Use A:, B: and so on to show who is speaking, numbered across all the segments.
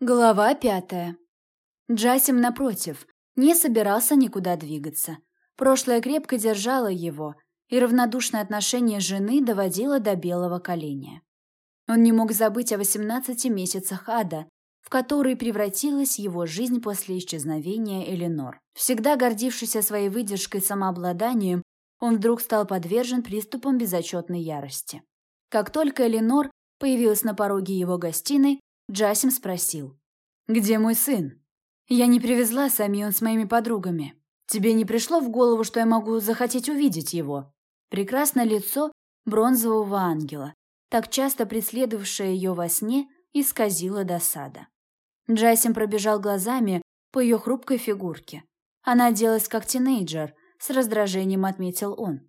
A: Глава пятая. Джасим, напротив, не собирался никуда двигаться. Прошлое крепко держало его, и равнодушное отношение жены доводило до белого коленя. Он не мог забыть о 18 месяцах ада, в который превратилась его жизнь после исчезновения Эленор. Всегда гордившийся своей выдержкой и самообладанием, он вдруг стал подвержен приступам безотчетной ярости. Как только Эленор появилась на пороге его гостиной, Джасим спросил. «Где мой сын?» «Я не привезла сами он с моими подругами. Тебе не пришло в голову, что я могу захотеть увидеть его?» Прекрасное лицо бронзового ангела, так часто преследовавшее ее во сне, исказило досада. Джасим пробежал глазами по ее хрупкой фигурке. Она оделась как тинейджер, с раздражением отметил он,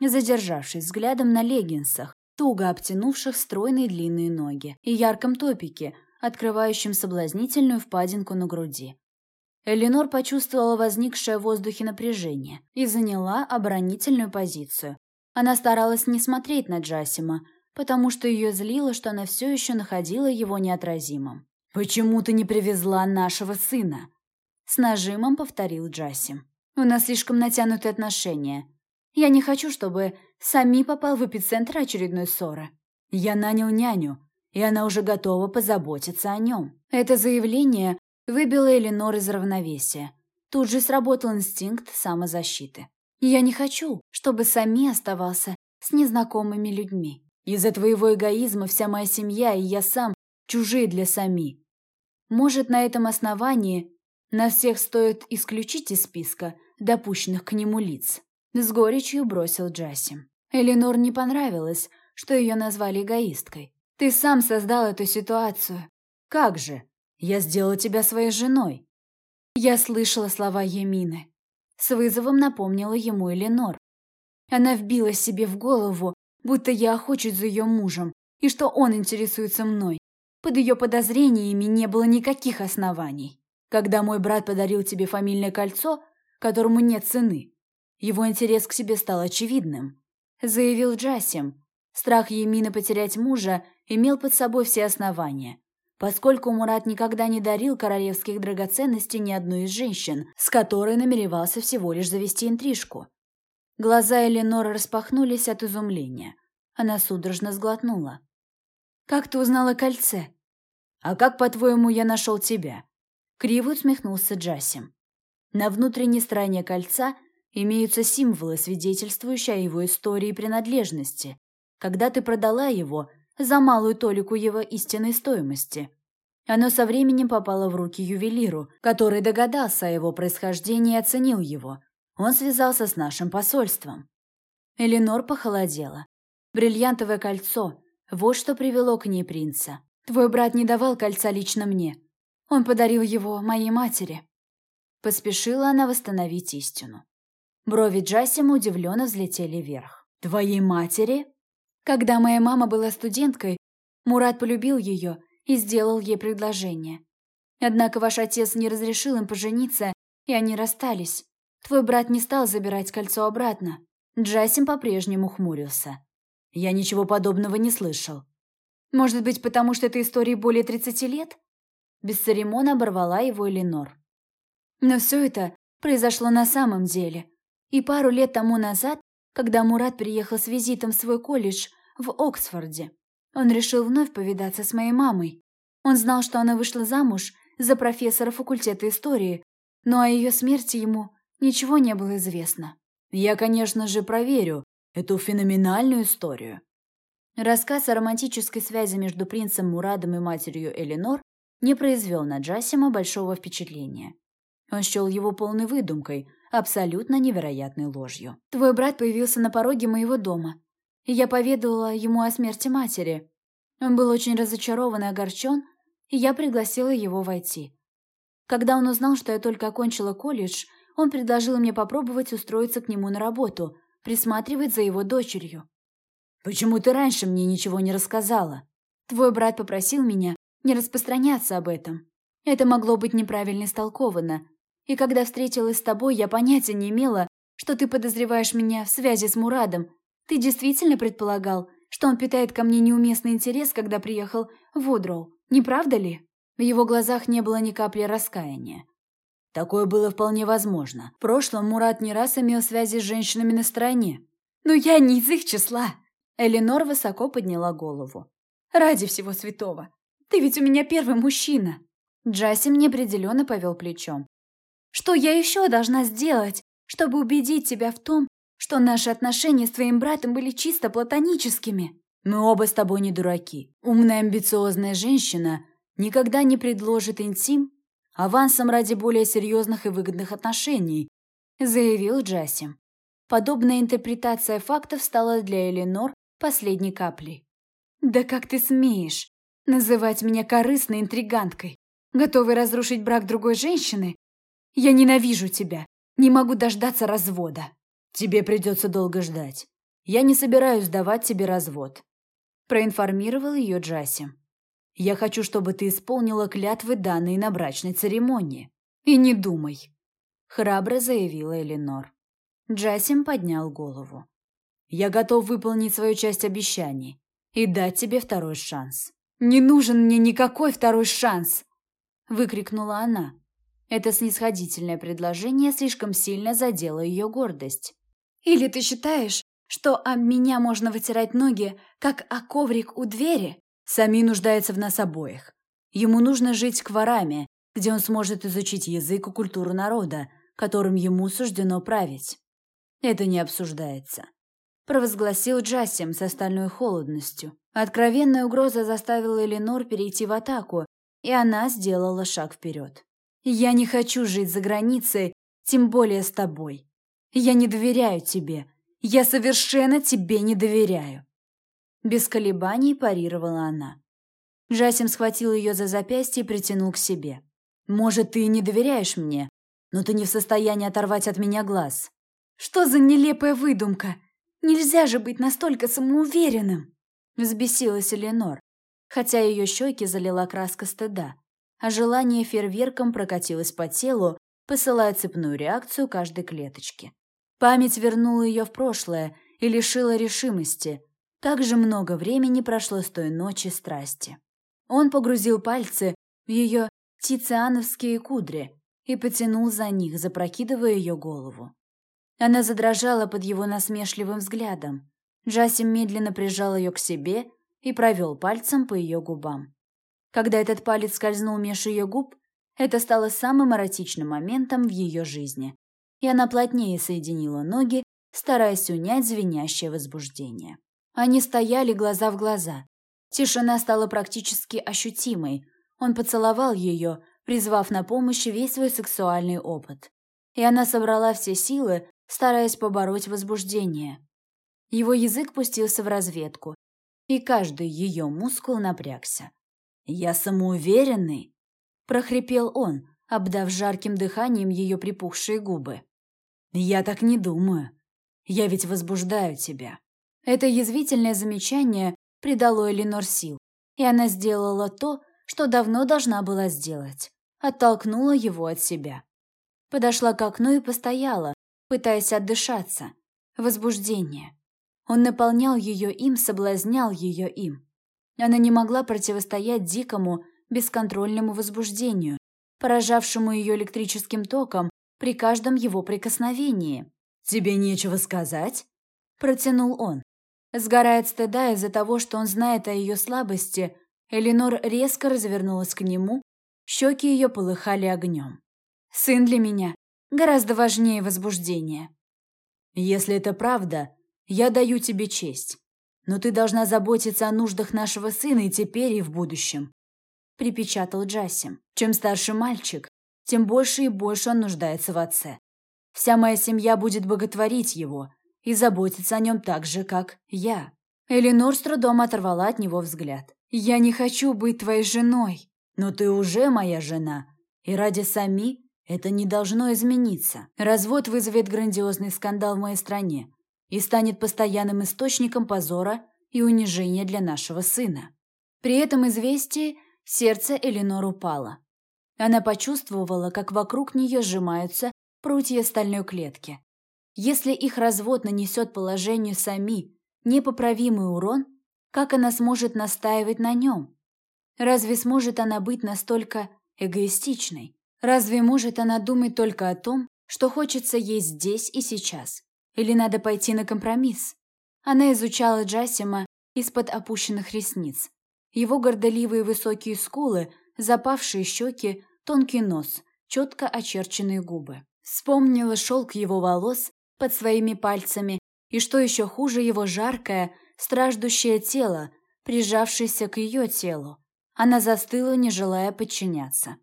A: задержавшись взглядом на леггинсах, туго обтянувших стройные длинные ноги, и ярком топике, открывающем соблазнительную впадинку на груди. Эленор почувствовала возникшее в воздухе напряжение и заняла оборонительную позицию. Она старалась не смотреть на Джасима, потому что ее злило, что она все еще находила его неотразимым. «Почему ты не привезла нашего сына?» С нажимом повторил Джасим. «У нас слишком натянутые отношения. Я не хочу, чтобы Сами попал в эпицентр очередной ссоры. Я нанял няню, и она уже готова позаботиться о нем. Это заявление выбило Эленор из равновесия. Тут же сработал инстинкт самозащиты. Я не хочу, чтобы Сами оставался с незнакомыми людьми. Из-за твоего эгоизма вся моя семья и я сам чужие для Сами. Может, на этом основании нас всех стоит исключить из списка допущенных к нему лиц. С горечью бросил Джасим. Эленор не понравилось, что ее назвали эгоисткой. Ты сам создал эту ситуацию. Как же? Я сделала тебя своей женой. Я слышала слова Емины. С вызовом напомнила ему Эленор. Она вбила себе в голову, будто я охочусь за ее мужем, и что он интересуется мной. Под ее подозрениями не было никаких оснований. Когда мой брат подарил тебе фамильное кольцо, которому нет цены, его интерес к себе стал очевидным, заявил Джасим. Страх Емина потерять мужа имел под собой все основания, поскольку Мурат никогда не дарил королевских драгоценностей ни одной из женщин, с которой намеревался всего лишь завести интрижку. Глаза Эленора распахнулись от изумления. Она судорожно сглотнула. «Как ты узнала кольце?» «А как, по-твоему, я нашел тебя?» Криво усмехнулся Джасим. На внутренней стороне кольца – имеются символы, свидетельствующие о его истории и принадлежности, когда ты продала его за малую толику его истинной стоимости. Оно со временем попало в руки ювелиру, который догадался о его происхождении и оценил его. Он связался с нашим посольством. Эленор похолодела. Бриллиантовое кольцо – вот что привело к ней принца. Твой брат не давал кольца лично мне. Он подарил его моей матери. Поспешила она восстановить истину. Брови Джасима удивленно взлетели вверх. «Твоей матери?» Когда моя мама была студенткой, Мурат полюбил ее и сделал ей предложение. Однако ваш отец не разрешил им пожениться, и они расстались. Твой брат не стал забирать кольцо обратно. Джасим по-прежнему хмурился. Я ничего подобного не слышал. Может быть, потому что этой истории более 30 лет? Без церемона оборвала его Эленор. Но все это произошло на самом деле. И пару лет тому назад, когда Мурат приехал с визитом в свой колледж в Оксфорде, он решил вновь повидаться с моей мамой. Он знал, что она вышла замуж за профессора факультета истории, но о ее смерти ему ничего не было известно. Я, конечно же, проверю эту феноменальную историю. Рассказ о романтической связи между принцем Мурадом и матерью Эленор не произвел на Джасима большого впечатления. Он счел его полной выдумкой, абсолютно невероятной ложью. «Твой брат появился на пороге моего дома, я поведала ему о смерти матери. Он был очень разочарован и огорчен, и я пригласила его войти. Когда он узнал, что я только окончила колледж, он предложил мне попробовать устроиться к нему на работу, присматривать за его дочерью. «Почему ты раньше мне ничего не рассказала?» «Твой брат попросил меня не распространяться об этом. Это могло быть неправильно истолковано, и когда встретилась с тобой, я понятия не имела, что ты подозреваешь меня в связи с Мурадом. Ты действительно предполагал, что он питает ко мне неуместный интерес, когда приехал в Удроу, не правда ли?» В его глазах не было ни капли раскаяния. Такое было вполне возможно. В прошлом Мурат не раз имел связи с женщинами на стороне. «Но я не из их числа!» Эленор высоко подняла голову. «Ради всего святого! Ты ведь у меня первый мужчина!» Джасим неопределенно повел плечом. «Что я еще должна сделать, чтобы убедить тебя в том, что наши отношения с твоим братом были чисто платоническими?» «Мы оба с тобой не дураки. Умная амбициозная женщина никогда не предложит интим авансом ради более серьезных и выгодных отношений», заявил Джасим. Подобная интерпретация фактов стала для Эленор последней каплей. «Да как ты смеешь называть меня корыстной интриганткой, готовой разрушить брак другой женщины? Я ненавижу тебя, не могу дождаться развода». «Тебе придется долго ждать. Я не собираюсь давать тебе развод», проинформировал ее Джасим. Я хочу, чтобы ты исполнила клятвы, данные на брачной церемонии. И не думай, храбро заявила Эленор. Джасим поднял голову. Я готов выполнить свою часть обещаний и дать тебе второй шанс. Не нужен мне никакой второй шанс, выкрикнула она. Это снисходительное предложение слишком сильно задело ее гордость. Или ты считаешь, что об меня можно вытирать ноги, как о коврик у двери? Сами нуждается в нас обоих. Ему нужно жить в Квараме, где он сможет изучить язык и культуру народа, которым ему суждено править. Это не обсуждается. Провозгласил Джасим с остальной холодностью. Откровенная угроза заставила Эленор перейти в атаку, и она сделала шаг вперед. «Я не хочу жить за границей, тем более с тобой. Я не доверяю тебе. Я совершенно тебе не доверяю. Без колебаний парировала она. Джасим схватил ее за запястье и притянул к себе. «Может, ты и не доверяешь мне, но ты не в состоянии оторвать от меня глаз». «Что за нелепая выдумка? Нельзя же быть настолько самоуверенным!» Взбесилась Эленор, хотя ее щеки залила краска стыда, а желание фейерверком прокатилось по телу, посылая цепную реакцию каждой клеточки. Память вернула ее в прошлое и лишила решимости, так же много времени прошло с той ночи страсти. Он погрузил пальцы в ее тициановские кудри и потянул за них, запрокидывая ее голову. Она задрожала под его насмешливым взглядом. Джасим медленно прижал ее к себе и провел пальцем по ее губам. Когда этот палец скользнул меж ее губ, это стало самым эротичным моментом в ее жизни, и она плотнее соединила ноги, стараясь унять звенящее возбуждение. Они стояли глаза в глаза. Тишина стала практически ощутимой. Он поцеловал ее, призвав на помощь весь свой сексуальный опыт. И она собрала все силы, стараясь побороть возбуждение. Его язык пустился в разведку, и каждый ее мускул напрягся. «Я самоуверенный», – прохрипел он, обдав жарким дыханием ее припухшие губы. «Я так не думаю. Я ведь возбуждаю тебя». Это язвительное замечание придало Эленор сил, и она сделала то, что давно должна была сделать. Оттолкнула его от себя. Подошла к окну и постояла, пытаясь отдышаться. Возбуждение. Он наполнял ее им, соблазнял ее им. Она не могла противостоять дикому, бесконтрольному возбуждению, поражавшему ее электрическим током при каждом его прикосновении. «Тебе нечего сказать?» – протянул он. Сгорает стыда из-за того, что он знает о ее слабости, Эленор резко развернулась к нему, щеки ее полыхали огнем. «Сын для меня гораздо важнее возбуждения». «Если это правда, я даю тебе честь. Но ты должна заботиться о нуждах нашего сына и теперь, и в будущем», — припечатал Джасим. «Чем старше мальчик, тем больше и больше он нуждается в отце. Вся моя семья будет боготворить его, и заботиться о нем так же, как я. Эленор с трудом оторвала от него взгляд. «Я не хочу быть твоей женой». «Но ты уже моя жена, и ради Сами это не должно измениться. Развод вызовет грандиозный скандал в моей стране и станет постоянным источником позора и унижения для нашего сына». При этом известии сердце Эленор упало. Она почувствовала, как вокруг нее сжимаются прутья стальной клетки. Если их развод нанесет положению Сами непоправимый урон, как она сможет настаивать на нем? Разве сможет она быть настолько эгоистичной? Разве может она думать только о том, что хочется ей здесь и сейчас? Или надо пойти на компромисс? Она изучала Джасима из-под опущенных ресниц. Его гордоливые высокие скулы, запавшие щеки, тонкий нос, четко очерченные губы. Вспомнила шелк его волос под своими пальцами и, что еще хуже, его жаркое, страждущее тело, прижавшееся к ее телу. Она застыла, не желая подчиняться.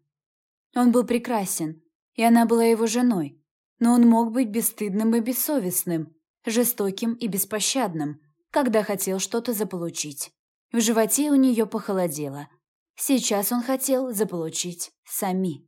A: Он был прекрасен, и она была его женой, но он мог быть бесстыдным и бессовестным, жестоким и беспощадным, когда хотел что-то заполучить. В животе у нее похолодело. Сейчас он хотел заполучить Сами.